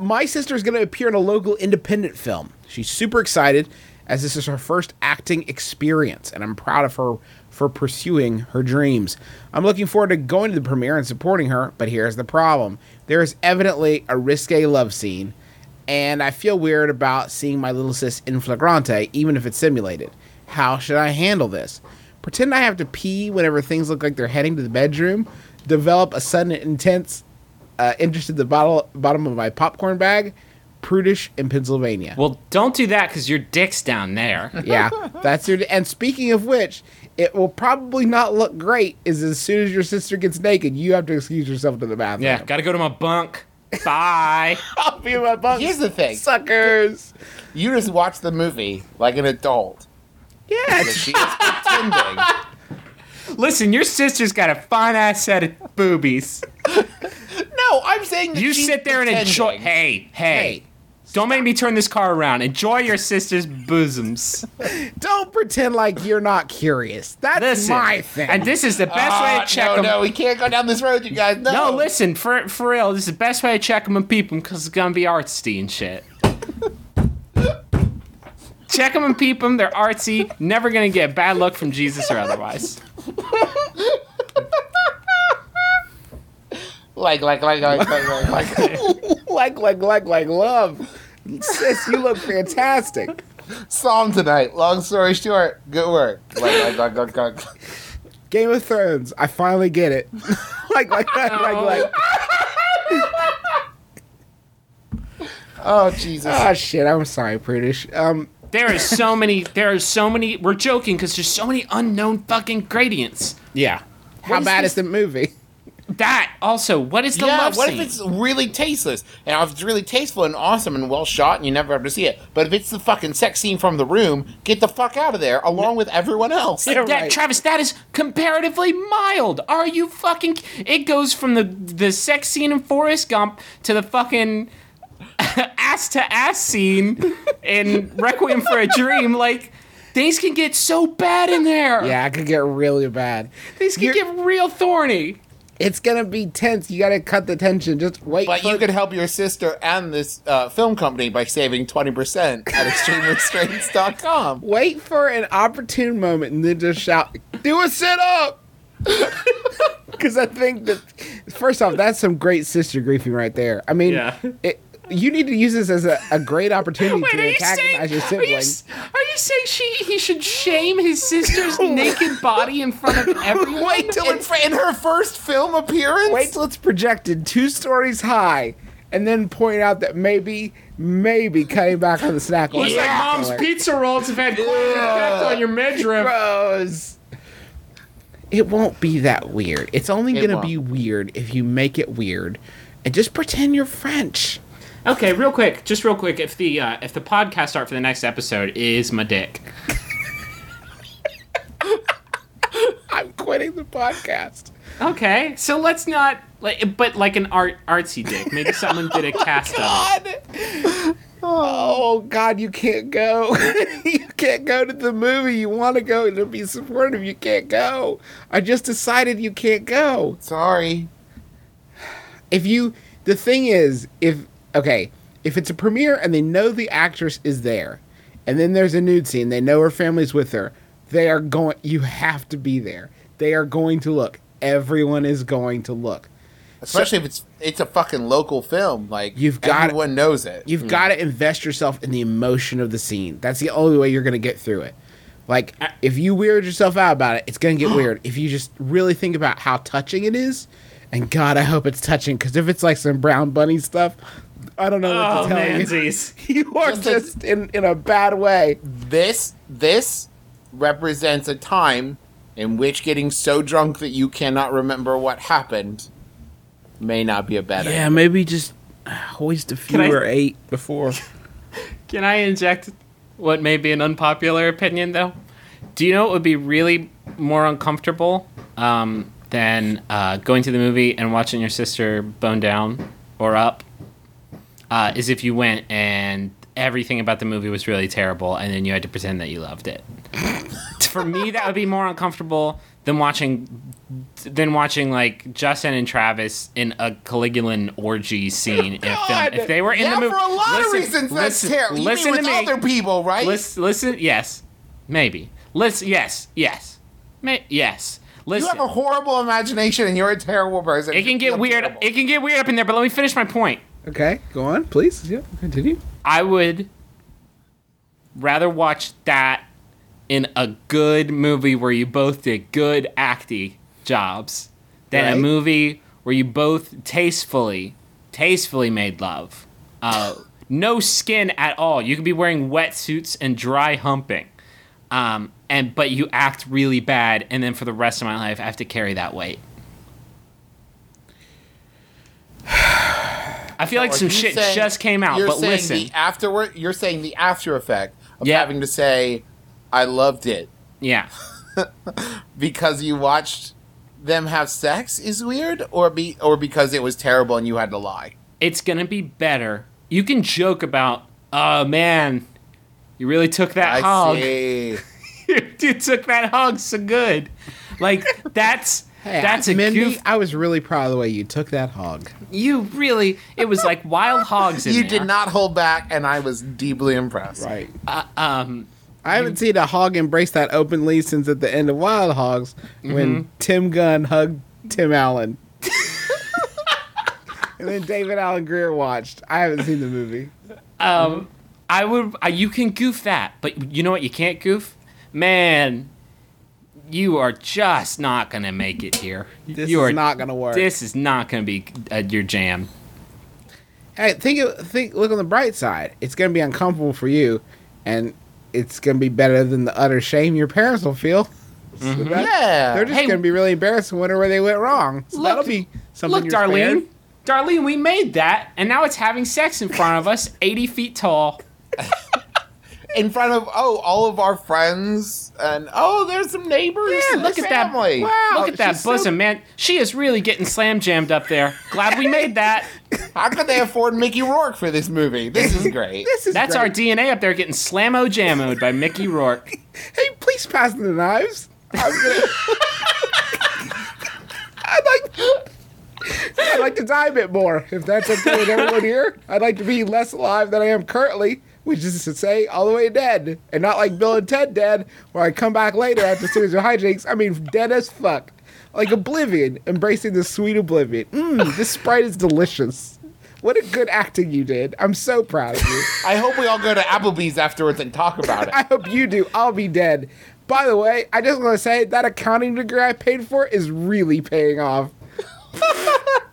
my sister is going to appear in a local independent film. She's super excited as this is her first acting experience, and I'm proud of her for pursuing her dreams. I'm looking forward to going to the premiere and supporting her, but here's the problem there is evidently a risque love scene, and I feel weird about seeing my little sis in flagrante, even if it's simulated. How should I handle this? Pretend I have to pee whenever things look like they're heading to the bedroom, develop a sudden intense uh, interest in the bottle, bottom of my popcorn bag, prudish in Pennsylvania. Well, don't do that because your dick's down there. Yeah, that's your. And speaking of which, it will probably not look great. Is as soon as your sister gets naked, you have to excuse yourself to the bathroom. Yeah, gotta go to my bunk. Bye. I'll be in my bunk. Here's the thing. suckers. You just watch the movie like an adult. Yeah, She is pretending. Listen, your sister's got a fine ass set of boobies. No, I'm saying that You sit there and enjoy. Hey, hey. Hey. Don't make me turn this car around. Enjoy your sister's bosoms. don't pretend like you're not curious. That's Listen, my thing. and this is the best way Ah, to check no, them. no, we can't go down this road, you guys. No, No, listen, for for real, this is the best way to check them and peep them because it's gonna be artsy and shit. check them and peep them. They're artsy. Never gonna get a bad luck from Jesus or otherwise. Like, like, like, like, like, like, like. like, like, like, like, love. Sis, you look fantastic. Psalm tonight. Long story short, good work. Like, like, like, like, like. Game of Thrones. I finally get it. like, like, like, like, like. Oh Jesus. Oh shit! I'm sorry, Prudish. Um, There is so many. There are so many. We're joking because there's so many unknown fucking gradients. yeah. How is bad this- is the movie? That also. What is the yeah, love what scene? if it's really tasteless? And if it's really tasteful and awesome and well shot and you never have to see it. But if it's the fucking sex scene from the room, get the fuck out of there along with everyone else. Yeah, that right. Travis, that is comparatively mild. Are you fucking? It goes from the the sex scene in Forrest Gump to the fucking ass to ass scene in Requiem for a Dream. Like things can get so bad in there. Yeah, it could get really bad. things can You're- get real thorny. It's gonna be tense. You gotta cut the tension. Just wait. But for you could help your sister and this uh, film company by saving 20% at extremerestraints.com. wait for an opportune moment and then just shout, "Do a sit up!" Because I think that first off, that's some great sister griefing right there. I mean, Yeah. it, you need to use this as a, a great opportunity Wait, to are you saying? antagonize your Are you, sibling. are you saying she he should shame his sister's naked body in front of everyone? Wait till In, it's in her first film appearance? wait till it's projected two stories high, and then point out that maybe maybe cutting back on the snack. Looks like mom's pizza rolls have had quite an effect on your midriff. Gross. It won't be that weird. It's only It gonna won't. be weird if you make it weird, and just pretend you're French. Okay, real quick, just real quick. If the uh, if the podcast art for the next episode is my dick, I'm quitting the podcast. okay, so let's not like, but like an art artsy dick. Maybe someone did a cast of. God. Oh God, you can't go. you can't go to the movie. You want to go to be supportive. You can't go. I just decided you can't go. Sorry. If you, the thing is, if okay, if it's a premiere and they know the actress is there, and then there's a nude scene, they know her family's with her. They are going. You have to be there. They are going to look. Everyone is going to look. Especially if it's it's a fucking local film. Like You've got- everyone knows it. You've mm. got to invest yourself in the emotion of the scene. That's the only way you're going to get through it. Like, if you weird yourself out about it, it's going to get weird. If you just really think about how touching it is, and God, I hope it's touching, because if it's like some Brown Bunny stuff, I don't know what Oh to tell mansies. you. You are Just a- just in, in a bad way. this this represents a time in which getting so drunk that you cannot remember what happened may not be a bad idea. Yeah, maybe just hoist a few Can I- or eight before. Can I inject what may be an unpopular opinion, though? Do you know what would be really more uncomfortable um, than uh, going to the movie and watching your sister bone down or up? Uh, is if you went and everything about the movie was really terrible, and then you had to pretend that you loved it. For me, that would be more uncomfortable than watching than watching like Justin and Travis in a Caligulan orgy scene in a film. If they were in yeah, the movie, for a lot listen, of reasons, that's listen, terrible. You Listen to me. other people, right? Listen, listen. Yes, maybe. Listen. Yes. Yes. May, yes. you have a horrible imagination, and you're a terrible person. it can get weird. terrible. It can get weird up in there. But let me finish my point. Okay, go on, please. Yeah, continue. I would rather watch that in a good movie where you both did good acting jobs than a movie where you both tastefully, tastefully made love. Uh, no skin at all. You could be wearing wetsuits and dry humping, um, and but you act really bad, and then for the rest of my life, I have to carry that weight. I feel like some shit saying- just came out, You're but saying listen. the afterward. You're saying the after effect of Yeah. having to say, "I loved it" yeah. because you watched them have sex is weird, or be or because it was terrible and you had to lie. it's gonna be better. You can joke about, oh man, you really took that I hog. you took that hog so good. Like that's Hey, that's a Mindy, goof. I was really proud of the way you took that hog. You really, it was like wild hogs in You there. did not hold back, and I was deeply impressed. Right. Uh, um, I haven't seen a hog embrace that openly since at the end of Wild Hogs when Tim Gunn hugged Tim Allen. and then David Alan Grier watched. I haven't seen the movie. um, I would. Uh, you can goof that, but you know what? You can't goof, man. You are just not gonna make it here. This you is are not gonna work. This is not gonna be uh, your jam. Hey, think of, think. Look on the bright side. It's gonna be uncomfortable for you, and it's gonna be better than the utter shame your parents will feel. So that- Yeah. they're just Hey, gonna be really embarrassed and wonder where they went wrong. So Look- that'll be something. Look, you're Darlene. spared. Darlene, we made that, and now it's having sex in front of us, 80 feet tall. in front of oh all of our friends and oh there's some neighbors Yeah, look at that. family. Wow. Look at that she's so- bosom, man. She is really getting slam jammed up there. Glad we made that. How could they afford Mickey Rourke for this movie? This is great. This is That's our. DNA up there getting slammo jammoed by Mickey Rourke. Hey, please pass me the knives. I'm gonna. I'd like. I'd like to die a bit more, if that's okay with everyone here. I'd like to be less alive than I am currently, which is to say, all the way dead, and not like Bill and Ted dead, where I come back later after series of hijinks. I mean, dead as fuck, like Oblivion, embracing the sweet Oblivion. Mmm, this sprite is delicious. What a good acting you did. I'm so proud of you. I hope we all go to Applebee's afterwards and talk about it. I hope you do. I'll be dead. By the way, I just want to say that accounting degree I paid for is really paying off.